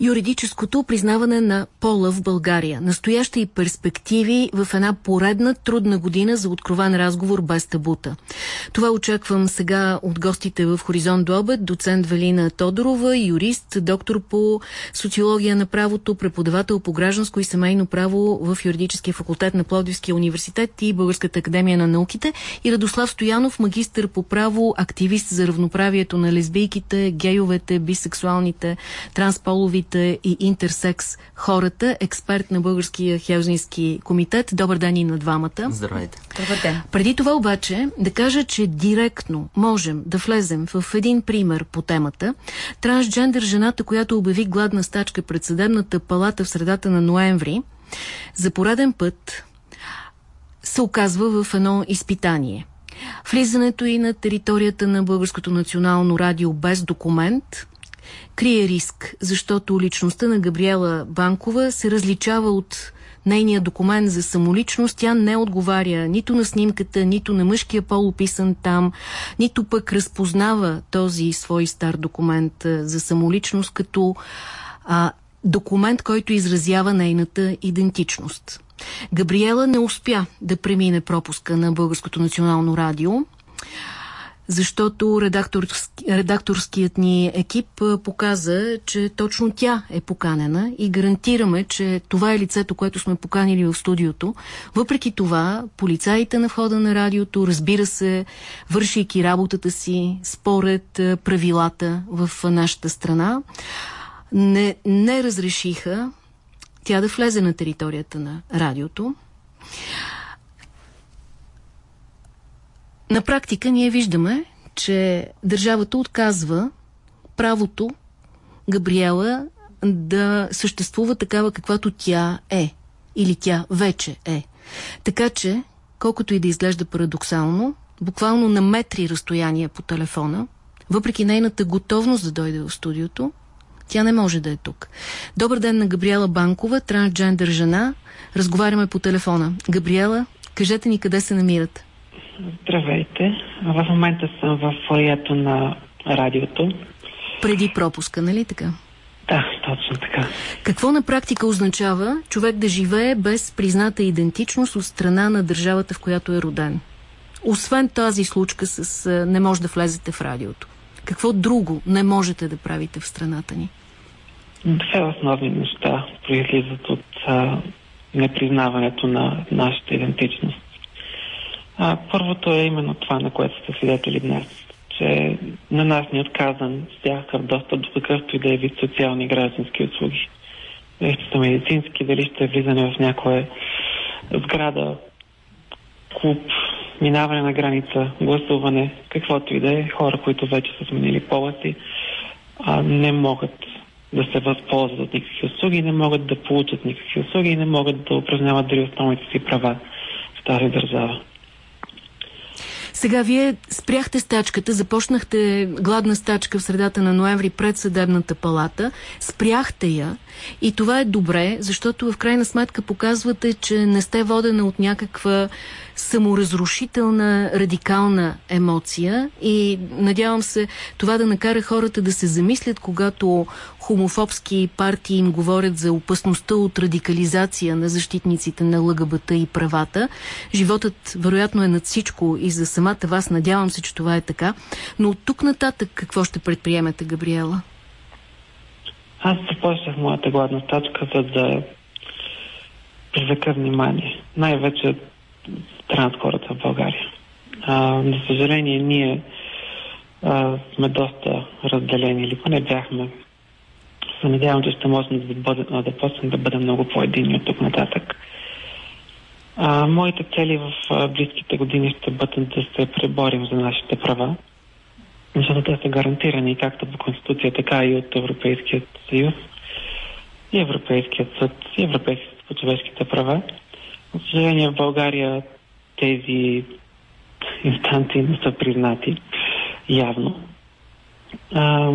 юридическото признаване на пола в България. Настояща и перспективи в една поредна трудна година за откровен разговор без табута. Това очаквам сега от гостите в Хоризонт до обед. Доцент Велина Тодорова, юрист, доктор по социология на правото, преподавател по гражданско и семейно право в юридическия факултет на Плодивския университет и Българската академия на науките и Радослав Стоянов, магистър по право, активист за равноправието на лесбийките, гейовете, бисексуалните, трансполовите младите и интерсекс хората, експерт на Българския Хелзински комитет. Добър ден и на двамата. Здравейте. Добър ден. Преди това обаче да кажа, че директно можем да влезем в един пример по темата. Трансджендър жената, която обяви гладна стачка пред съдебната палата в средата на ноември, за пореден път се оказва в едно изпитание. Влизането и на територията на Българското национално радио без документ крие риск, защото личността на Габриела Банкова се различава от нейния документ за самоличност, тя не отговаря нито на снимката, нито на мъжкия пол описан там, нито пък разпознава този свой стар документ за самоличност като а, документ, който изразява нейната идентичност. Габриела не успя да премине пропуска на Българското национално радио защото редакторски, редакторският ни екип показа, че точно тя е поканена и гарантираме, че това е лицето, което сме поканили в студиото. Въпреки това, полицаите на входа на радиото, разбира се, вършейки работата си според правилата в нашата страна, не, не разрешиха тя да влезе на територията на радиото. На практика ние виждаме, че държавата отказва правото Габриела да съществува такава каквато тя е. Или тя вече е. Така че, колкото и да изглежда парадоксално, буквално на метри разстояние по телефона, въпреки нейната готовност да дойде в студиото, тя не може да е тук. Добър ден на Габриела Банкова, трансджендър жена. Разговаряме по телефона. Габриела, кажете ни къде се намирате. Здравейте. В момента съм в форието на радиото. Преди пропуска, нали така? Да, точно така. Какво на практика означава човек да живее без призната идентичност от страна на държавата, в която е роден? Освен тази случка с не може да влезете в радиото. Какво друго не можете да правите в страната ни? Две основни неща произлизат от а, непризнаването на нашата идентичност. А, първото е именно това, на което сте свидетели днес, че на нас ни е отказан всякакъв достъп до какъвто и да е вид социални граждански услуги. Дали ще са медицински, дали ще е влизане в някоя сграда, клуб, минаване на граница, гласуване, каквото и да е, хора, които вече са сменили пола си, а, не могат да се възползват от никакви услуги, не могат да получат никакви услуги и не могат да упражняват дори основните си права в тази държава. Сега вие спряхте стачката, започнахте гладна стачка в средата на ноември пред съдебната палата, спряхте я и това е добре, защото в крайна сметка показвате, че не сте водена от някаква саморазрушителна, радикална емоция и надявам се това да накара хората да се замислят, когато хомофобски партии им говорят за опасността от радикализация на защитниците на ЛГБТ и правата. Животът вероятно е над всичко и за самата вас, надявам се, че това е така. Но от тук нататък какво ще предприемете, Габриела? Аз започнах моята гладна стачка, за да привлека внимание. Най-вече транс хората в България. А, за съжаление, ние а, сме доста разделени, или поне бяхме. Се надявам, че ще можем да, бъде, да почнем да бъдем много по-едини от тук нататък. А, моите цели в а, близките години ще бъдат да се преборим за нашите права, защото те са гарантирани както по Конституция, така и от Европейският съюз, и Европейският съд, и Европейският по човешките права. За съжаление в България тези инстанции не са признати явно. А,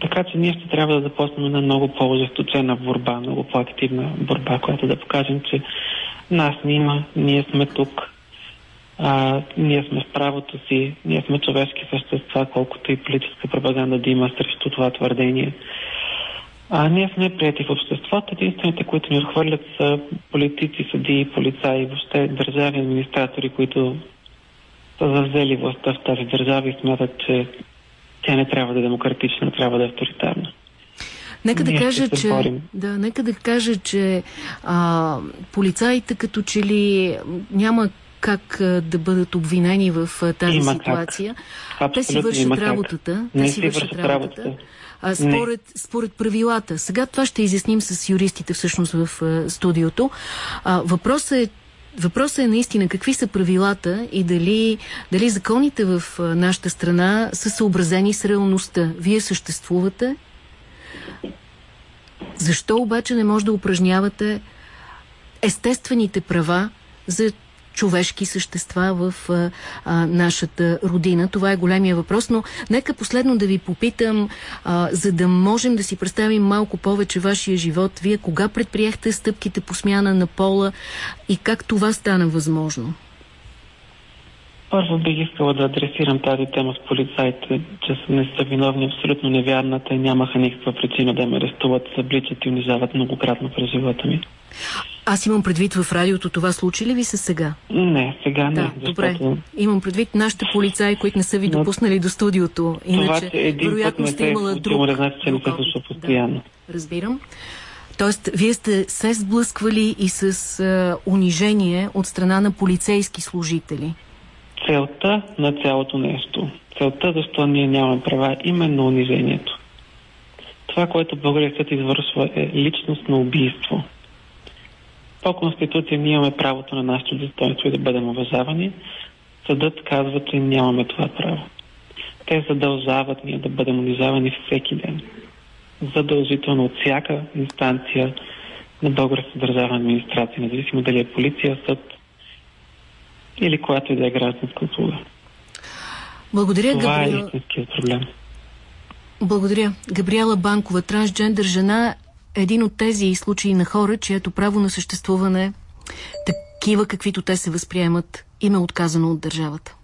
така че ние ще трябва да започнем на много по-ожесточена борба, много по-активна борба, която да покажем, че нас ни има, ние сме тук, а, ние сме в правото си, ние сме човешки същества, колкото и политическа пропаганда да има срещу това твърдение. А ние сме прияти в обществото. Единствените, които ни отхвърлят са политици, съдии, полицаи, въобще държави, администратори, които са завзели властта в тази държава и смятат, че тя не трябва да е демократична, трябва да е авторитарна. Нека да кажа, че, да, нека да кажа, че а, полицаите като че ли няма как да бъдат обвинени в тази има ситуация. Те си вършат работата. Те си вършат работата. работата. А, според, според правилата. Сега това ще изясним с юристите всъщност в а, студиото. А, въпросът е Въпросът е наистина какви са правилата и дали, дали законите в нашата страна са съобразени с реалността. Вие съществувате. Защо обаче не може да упражнявате естествените права за човешки същества в а, а, нашата родина? Това е големия въпрос, но нека последно да ви попитам, а, за да можем да си представим малко повече вашия живот. Вие кога предприехте стъпките по смяна на пола и как това стана възможно? Първо бих искала да адресирам тази тема с полицайите, че са не са виновни абсолютно невярна. Те нямаха никаква причина да ме арестуват, събличат и унижават многократно през живота ми. Аз имам предвид в радиото това случи ли ви се сега? Не, сега не. Да, защото... добре. Имам предвид нашите полицаи, които не са ви допуснали Но... до студиото. Иначе, това, един вероятно сте имала друг. Да значи, че не се случва постоянно. Да, разбирам. Тоест, вие сте се сблъсквали и с а, унижение от страна на полицейски служители целта на цялото нещо. Целта защо ние нямаме права, именно унижението. Това, което България съд извършва е личност на убийство. По Конституция ние имаме правото на нашето достоинство и да бъдем уважавани. Съдът казва, че нямаме това право. Те задължават ние да бъдем унижавани всеки ден. Задължително от всяка инстанция на българската държавна администрация, независимо дали е полиция, съд, или която и да е гражданска услуга. Благодаря, Това Габриел... е истинският проблем. Благодаря. Габриела Банкова, трансджендър жена, един от тези случаи на хора, чието право на съществуване, такива каквито те се възприемат, им е отказано от държавата.